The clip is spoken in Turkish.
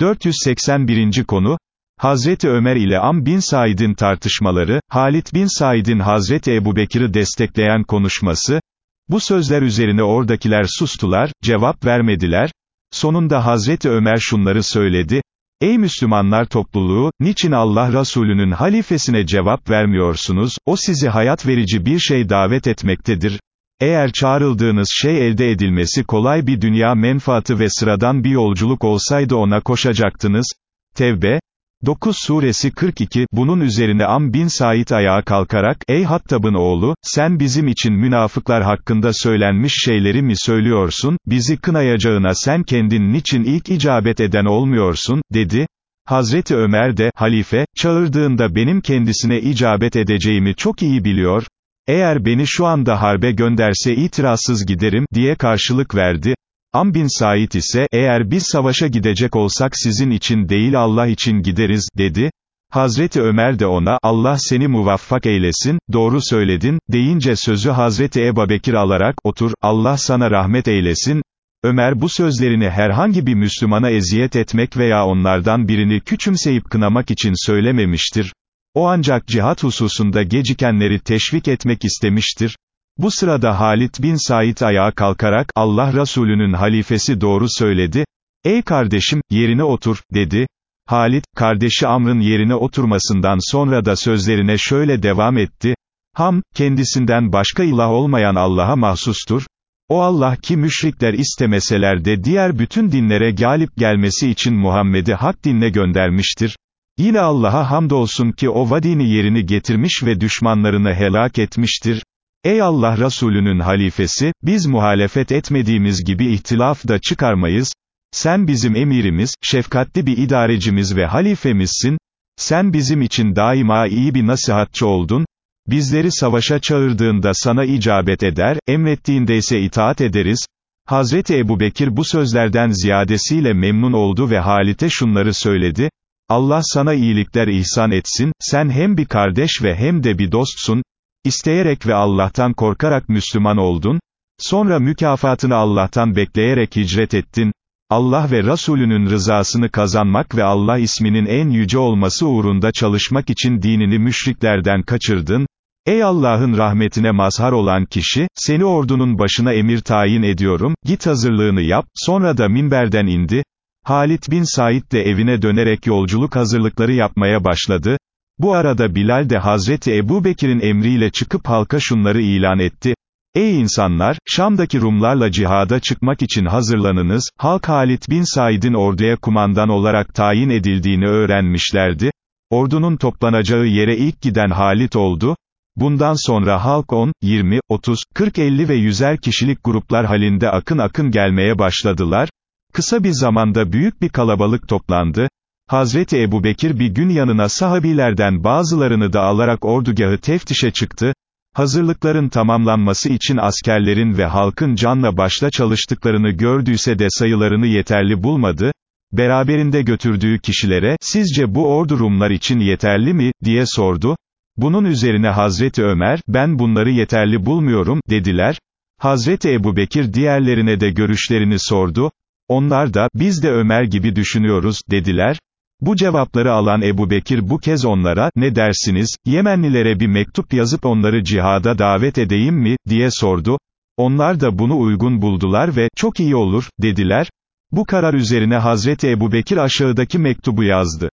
481. konu, Hazreti Ömer ile Am bin Said'in tartışmaları, Halit bin Said'in Hazreti Ebubekir'i destekleyen konuşması, bu sözler üzerine oradakiler sustular, cevap vermediler, sonunda Hazreti Ömer şunları söyledi, Ey Müslümanlar topluluğu, niçin Allah Resulü'nün halifesine cevap vermiyorsunuz, o sizi hayat verici bir şey davet etmektedir, eğer çağrıldığınız şey elde edilmesi kolay bir dünya menfaatı ve sıradan bir yolculuk olsaydı ona koşacaktınız. Tevbe, 9 suresi 42, bunun üzerine Am bin Said ayağa kalkarak, ey Hattab'ın oğlu, sen bizim için münafıklar hakkında söylenmiş şeyleri mi söylüyorsun, bizi kınayacağına sen kendin niçin ilk icabet eden olmuyorsun, dedi. Hazreti Ömer de, halife, çağırdığında benim kendisine icabet edeceğimi çok iyi biliyor, eğer beni şu anda harbe gönderse itirazsız giderim, diye karşılık verdi. Am bin Said ise, eğer biz savaşa gidecek olsak sizin için değil Allah için gideriz, dedi. Hazreti Ömer de ona, Allah seni muvaffak eylesin, doğru söyledin, deyince sözü Hazreti Ebubekir alarak, otur, Allah sana rahmet eylesin, Ömer bu sözlerini herhangi bir Müslümana eziyet etmek veya onlardan birini küçümseyip kınamak için söylememiştir. O ancak cihat hususunda gecikenleri teşvik etmek istemiştir. Bu sırada Halit bin Said ayağa kalkarak, Allah Resulü'nün halifesi doğru söyledi, ey kardeşim, yerine otur, dedi. Halit, kardeşi Amr'ın yerine oturmasından sonra da sözlerine şöyle devam etti, Ham, kendisinden başka ilah olmayan Allah'a mahsustur, o Allah ki müşrikler istemeseler de diğer bütün dinlere galip gelmesi için Muhammed'i hak dinle göndermiştir. Yine Allah'a hamdolsun ki o vadini yerini getirmiş ve düşmanlarını helak etmiştir. Ey Allah Resulü'nün halifesi, biz muhalefet etmediğimiz gibi ihtilaf da çıkarmayız, sen bizim emirimiz, şefkatli bir idarecimiz ve halifemizsin, sen bizim için daima iyi bir nasihatçı oldun, bizleri savaşa çağırdığında sana icabet eder, emrettiğinde ise itaat ederiz, Hazreti Ebu Bekir bu sözlerden ziyadesiyle memnun oldu ve Halit'e şunları söyledi, Allah sana iyilikler ihsan etsin, sen hem bir kardeş ve hem de bir dostsun, isteyerek ve Allah'tan korkarak Müslüman oldun, sonra mükafatını Allah'tan bekleyerek hicret ettin, Allah ve Resulünün rızasını kazanmak ve Allah isminin en yüce olması uğrunda çalışmak için dinini müşriklerden kaçırdın, Ey Allah'ın rahmetine mazhar olan kişi, seni ordunun başına emir tayin ediyorum, git hazırlığını yap, sonra da minberden indi, Halit bin Said de evine dönerek yolculuk hazırlıkları yapmaya başladı. Bu arada Bilal de Hazreti Ebu Bekir'in emriyle çıkıp halka şunları ilan etti. Ey insanlar, Şam'daki Rumlarla cihada çıkmak için hazırlanınız, halk Halit bin Said'in orduya kumandan olarak tayin edildiğini öğrenmişlerdi. Ordunun toplanacağı yere ilk giden Halit oldu. Bundan sonra halk 10, 20, 30, 40, 50 ve 100'er kişilik gruplar halinde akın akın gelmeye başladılar. Kısa bir zamanda büyük bir kalabalık toplandı, Hazreti Ebu Bekir bir gün yanına sahabilerden bazılarını da alarak ordugahı teftişe çıktı, hazırlıkların tamamlanması için askerlerin ve halkın canla başla çalıştıklarını gördüyse de sayılarını yeterli bulmadı, beraberinde götürdüğü kişilere, sizce bu ordu Rumlar için yeterli mi, diye sordu, bunun üzerine Hazreti Ömer, ben bunları yeterli bulmuyorum, dediler, Hazreti Ebu Bekir diğerlerine de görüşlerini sordu, onlar da, biz de Ömer gibi düşünüyoruz, dediler. Bu cevapları alan Ebu Bekir bu kez onlara, ne dersiniz, Yemenlilere bir mektup yazıp onları cihada davet edeyim mi, diye sordu. Onlar da bunu uygun buldular ve, çok iyi olur, dediler. Bu karar üzerine Hazreti Ebu Bekir aşağıdaki mektubu yazdı.